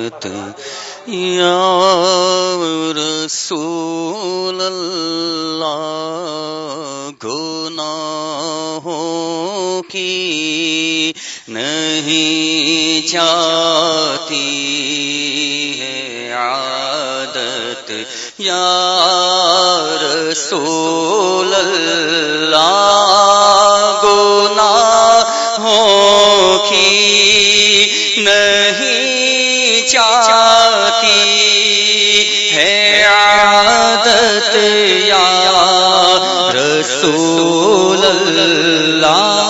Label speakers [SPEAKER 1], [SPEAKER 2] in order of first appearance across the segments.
[SPEAKER 1] عادت یا رسول اللہ، گناہوں کی نہیں جاتی ہے عادت، یا رسول اللہ، گناہوں کی نہیں چاہتی ہے عادت یا رسول اللہ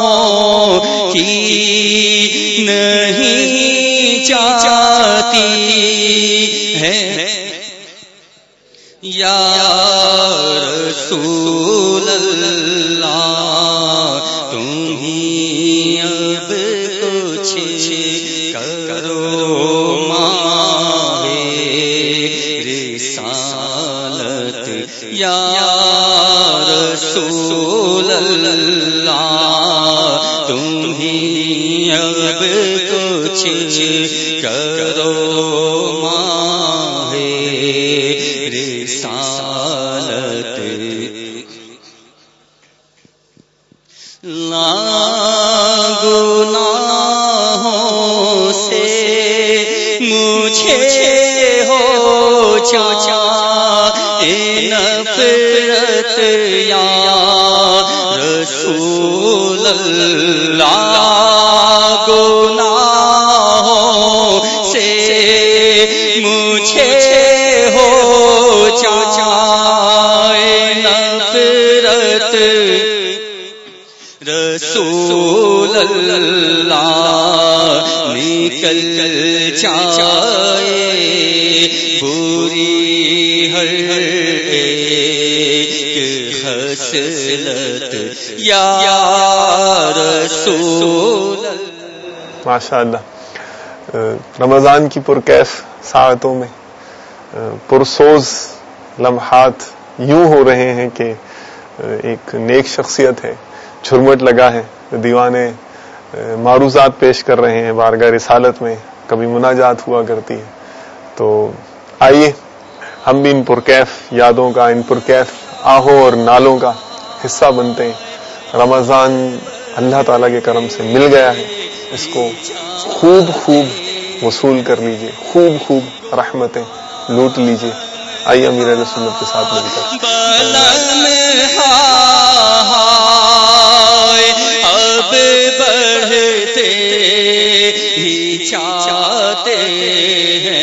[SPEAKER 1] گناہوں کی نہیں چاہتی ہے یا رسول اللہ یا خسلت یا رسول
[SPEAKER 2] ماشاء اللہ رمضان کی پرکیف ساعتوں میں پرسوز لمحات یوں ہو رہے ہیں کہ ایک نیک شخصیت ہے، جھرمٹ لگا ہے، دیوانے معروضات پیش کر رہے ہیں، بارگاہ رسالت میں کبھی مناجات ہوا کرتی ہے تو آئیے، ہم بھی ان پرکیف یادوں کا، ان پرکیف آہوں اور نالوں کا حصہ بنتے ہیں۔ رمضان اللہ تعالیٰ کے کرم سے مل گیا ہے۔ اس کو خوب خوب وصول کر لیجیے۔ خوب خوب رحمتیں لوٹ لیجیے۔ آئیے امیر علیہ سنت کے ساتھ مل کر۔
[SPEAKER 1] ہاں بڑھتے ہی چاہتے ہیں۔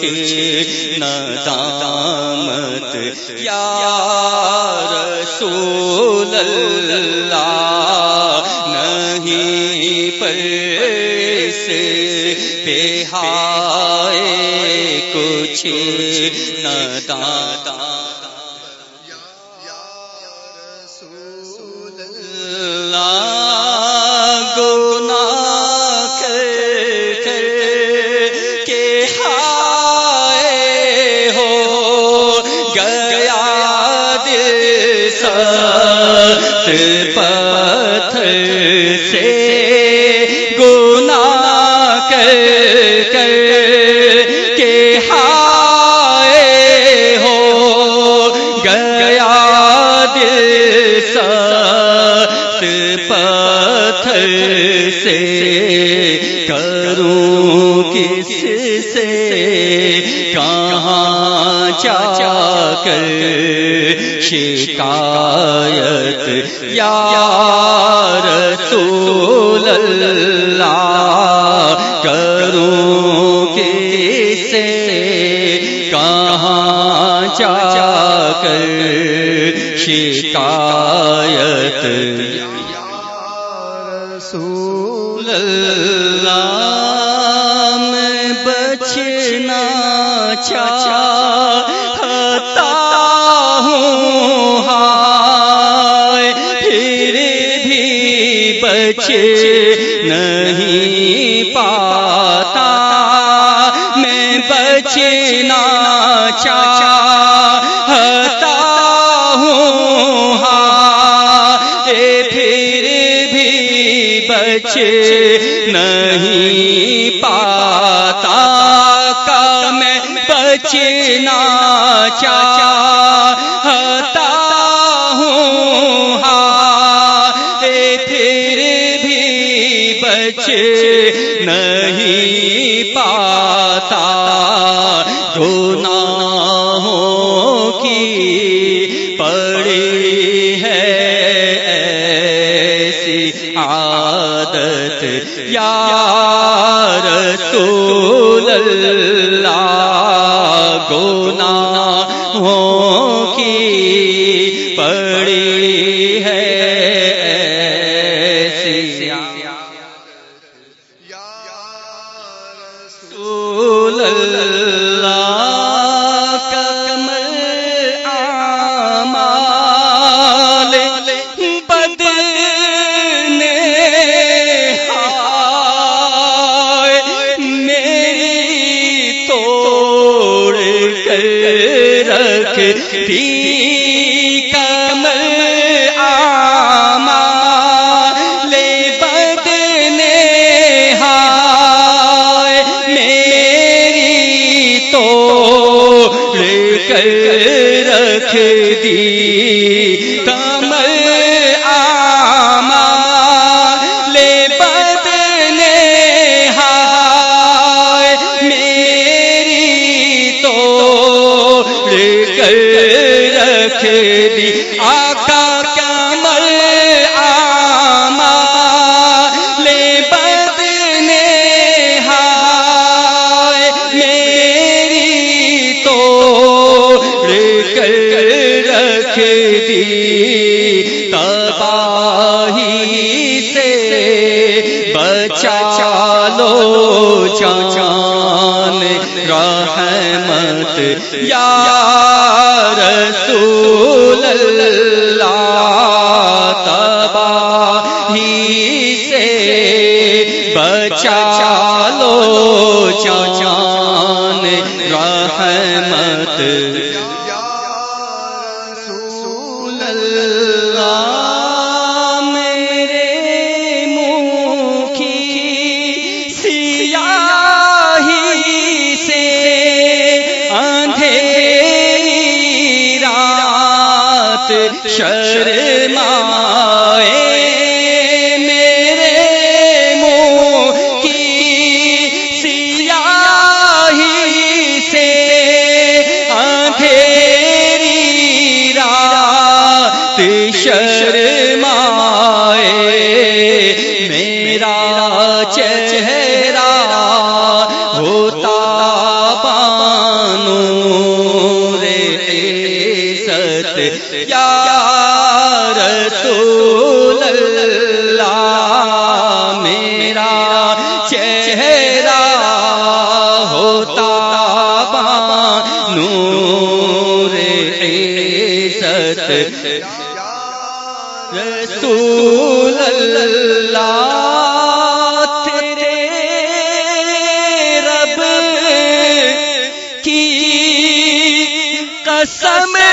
[SPEAKER 1] کچھ ندامت یا رسول اللہ نہیں پر پہ ہائے کچھ ندامت کر شکایت یا رسول اللہ کروں کیسے کہاں جا کر شکایت بچے پاتا رکھ دی۔ شرما قسم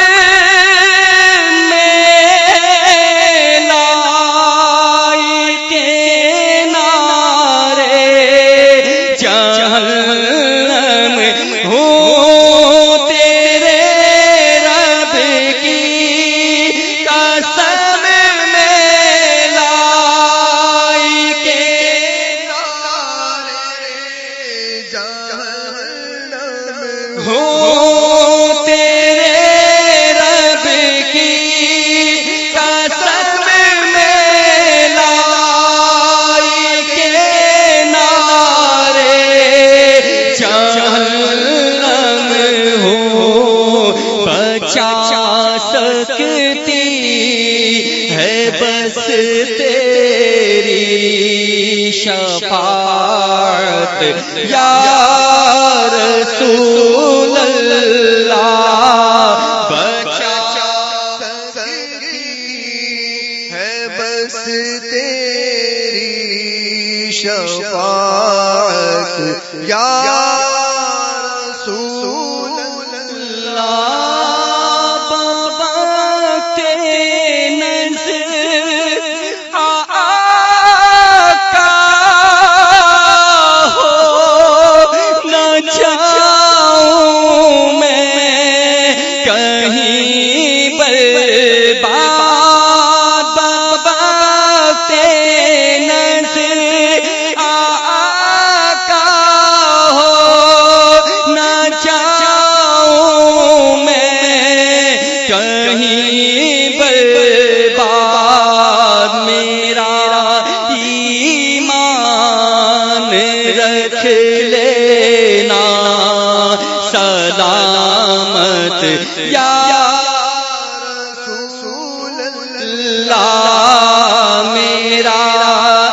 [SPEAKER 1] شفاعت یا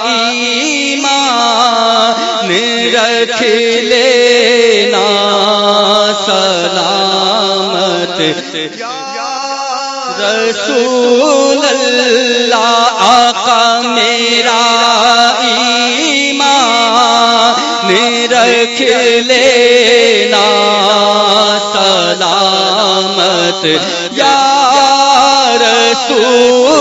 [SPEAKER 1] ایمان رکھ لینا سلامت رسول اللہ آقا میرا ایمان رکھ لینا سلامت یا رسول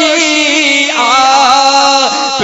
[SPEAKER 1] آ آپ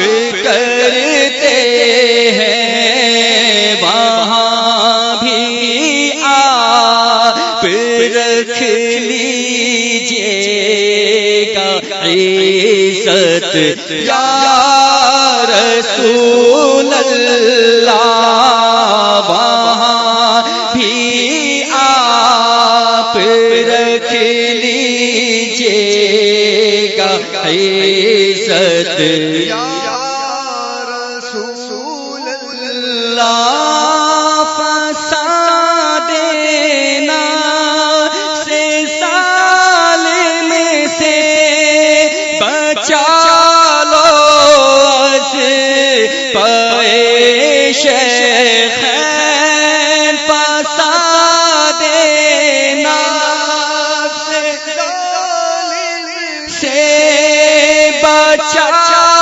[SPEAKER 3] چلا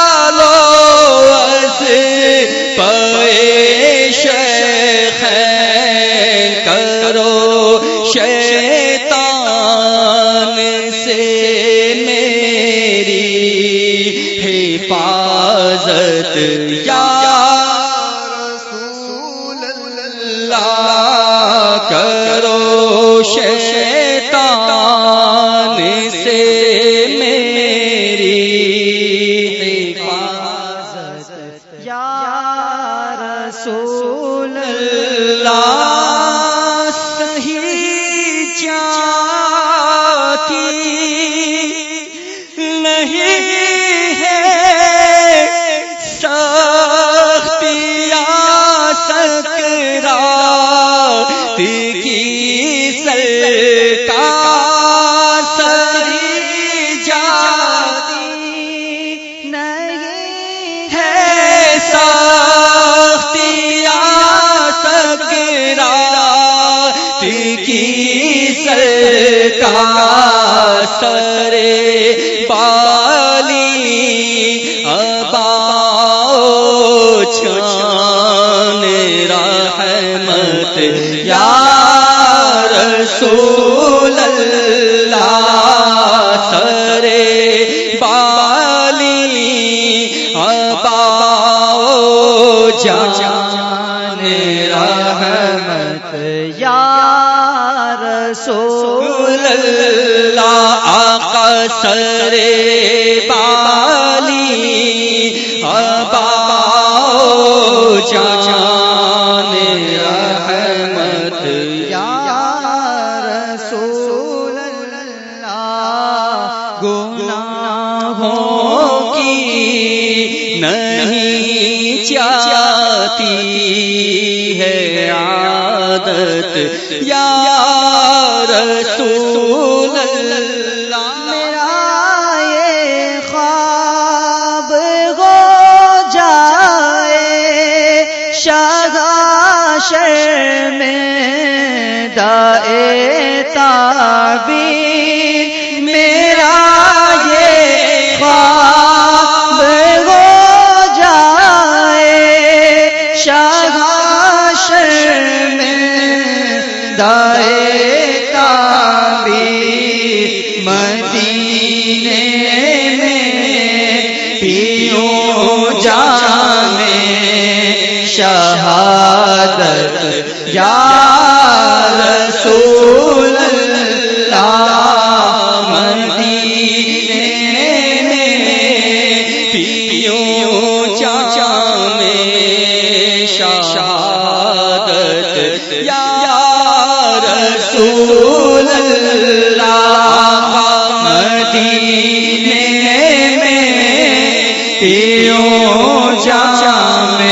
[SPEAKER 3] کیوں جام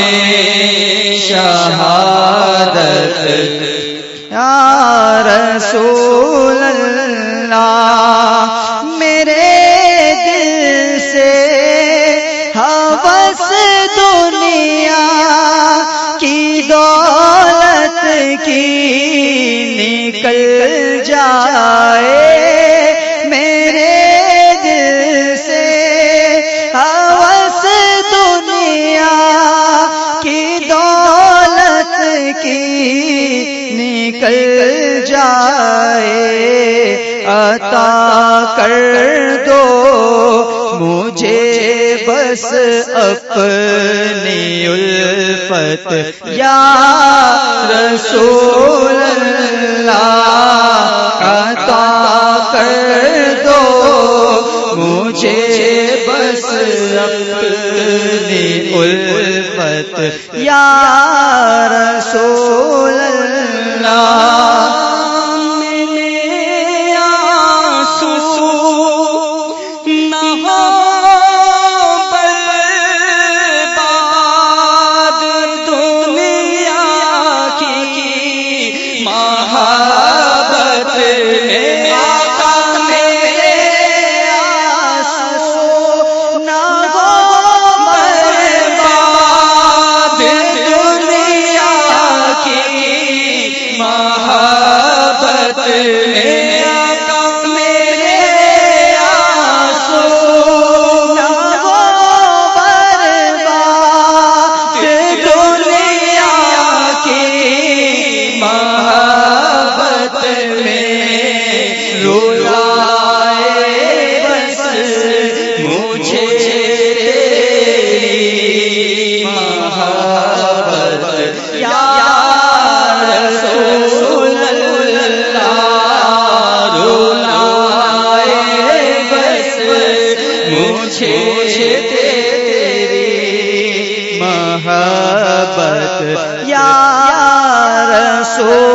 [SPEAKER 3] شہادت۔ یا رسول اللہ
[SPEAKER 1] بس اپنی الفت یا رسول اللہ عطا کر دو۔ مجھے بس اپنی الفت یا رسول محبت یا رسول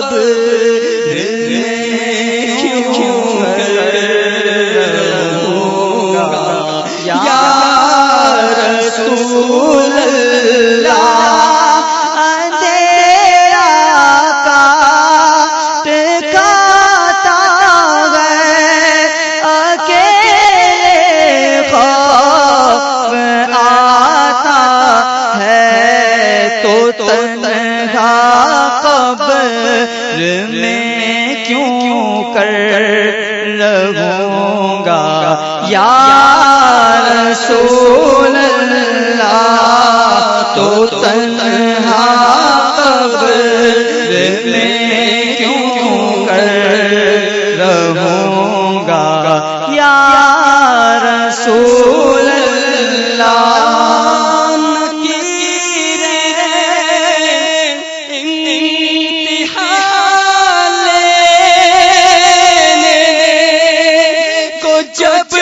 [SPEAKER 1] سد رسول اللہ
[SPEAKER 4] تو
[SPEAKER 1] تنہا قبر میں کیوں کر رہوں گا؟ یا رسول جب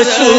[SPEAKER 1] رسول